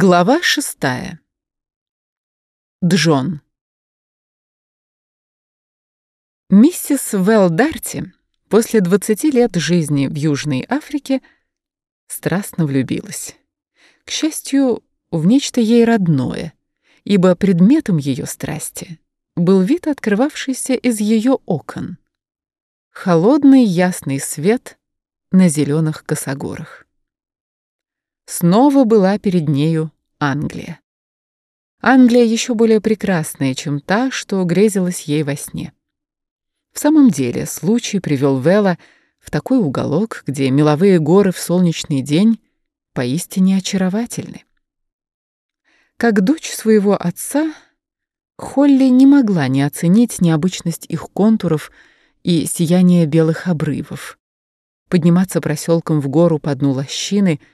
Глава шестая. Джон. Миссис Вэл Дарти после 20 лет жизни в Южной Африке страстно влюбилась. К счастью, в нечто ей родное, ибо предметом ее страсти был вид, открывавшийся из ее окон. Холодный ясный свет на зеленых косогорах. Снова была перед нею Англия. Англия еще более прекрасная, чем та, что грезилась ей во сне. В самом деле, случай привел Вела в такой уголок, где меловые горы в солнечный день поистине очаровательны. Как дочь своего отца, Холли не могла не оценить необычность их контуров и сияние белых обрывов. Подниматься проселком в гору по дну лощины —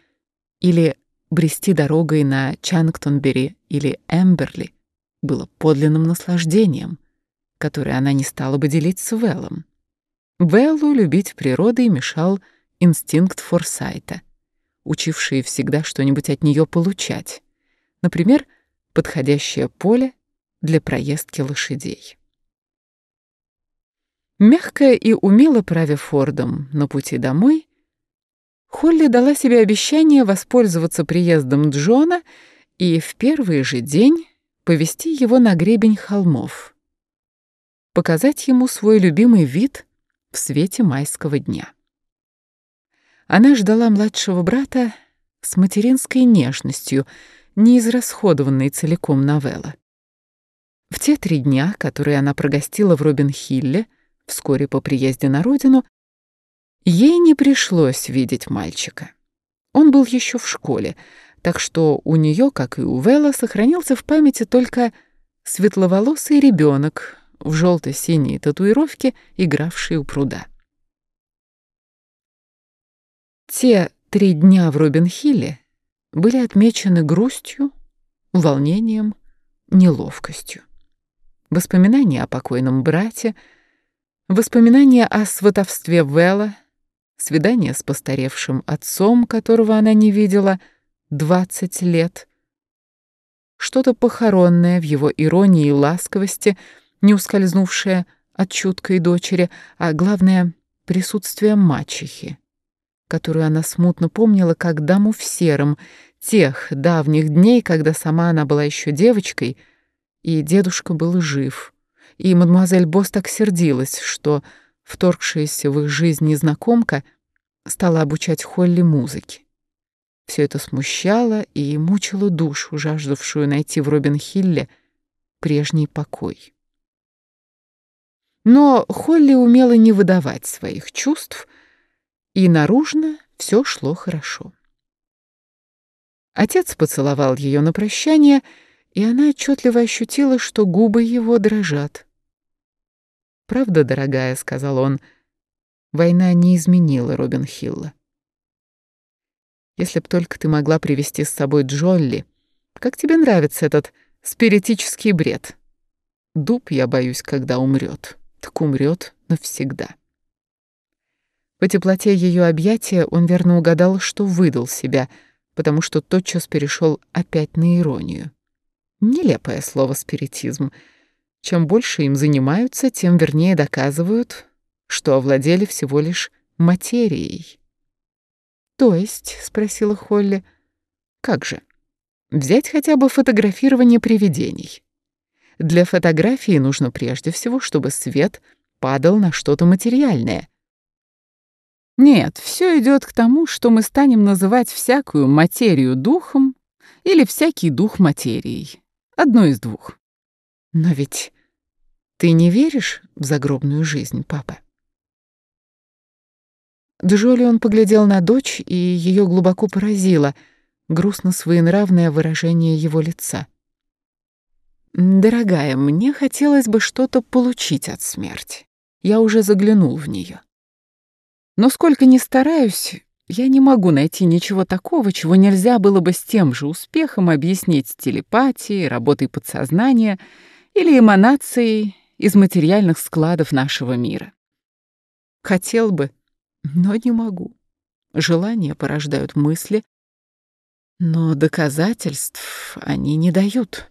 или брести дорогой на Чангтонбери или Эмберли было подлинным наслаждением, которое она не стала бы делить с Вэллом. Вэллу любить природой мешал инстинкт Форсайта, учивший всегда что-нибудь от нее получать, например, подходящее поле для проездки лошадей. Мягко и умело правя Фордом на пути домой, Холли дала себе обещание воспользоваться приездом Джона и в первый же день повести его на гребень холмов, показать ему свой любимый вид в свете майского дня. Она ждала младшего брата с материнской нежностью, не израсходованной целиком новелла. В те три дня, которые она прогостила в Робин-Хилле, вскоре по приезде на родину, Ей не пришлось видеть мальчика. Он был еще в школе, так что у нее, как и у Вэлла, сохранился в памяти только светловолосый ребенок в желто-синей татуировке, игравший у пруда. Те три дня в Робин-Хилле были отмечены грустью, волнением, неловкостью. Воспоминания о покойном брате, воспоминания о сватовстве Вэлла, свидание с постаревшим отцом, которого она не видела двадцать лет. Что-то похоронное в его иронии и ласковости, не ускользнувшее от чуткой дочери, а главное — присутствие мачехи, которую она смутно помнила как даму в сером, тех давних дней, когда сама она была еще девочкой, и дедушка был жив. И мадемуазель Босс так сердилась, что вторгшаяся в их жизнь незнакомка стала обучать Холли музыке. Все это смущало и мучило душу, жаждавшую найти в Робин-Хилле прежний покой. Но Холли умела не выдавать своих чувств, и наружно все шло хорошо. Отец поцеловал ее на прощание, и она отчетливо ощутила, что губы его дрожат. «Правда, дорогая», — сказал он, — «война не изменила Робин Хилла. Если б только ты могла привести с собой Джолли, как тебе нравится этот спиритический бред? Дуб, я боюсь, когда умрет, так умрет навсегда». По теплоте ее объятия он верно угадал, что выдал себя, потому что тотчас перешел опять на иронию. Нелепое слово «спиритизм», чем больше им занимаются, тем вернее доказывают, что овладели всего лишь материей. «То есть?» — спросила Холли. «Как же? Взять хотя бы фотографирование привидений. Для фотографии нужно прежде всего, чтобы свет падал на что-то материальное. Нет, все идет к тому, что мы станем называть всякую материю духом или всякий дух материей. Одно из двух. Но ведь ты не веришь в загробную жизнь, папа? Джолион поглядел на дочь, и ее глубоко поразило грустно-своенравное выражение его лица. «Дорогая, мне хотелось бы что-то получить от смерти. Я уже заглянул в нее. Но сколько ни стараюсь, я не могу найти ничего такого, чего нельзя было бы с тем же успехом объяснить телепатией, работой подсознания или эманацией из материальных складов нашего мира. Хотел бы, но не могу. Желания порождают мысли, Но доказательств они не дают.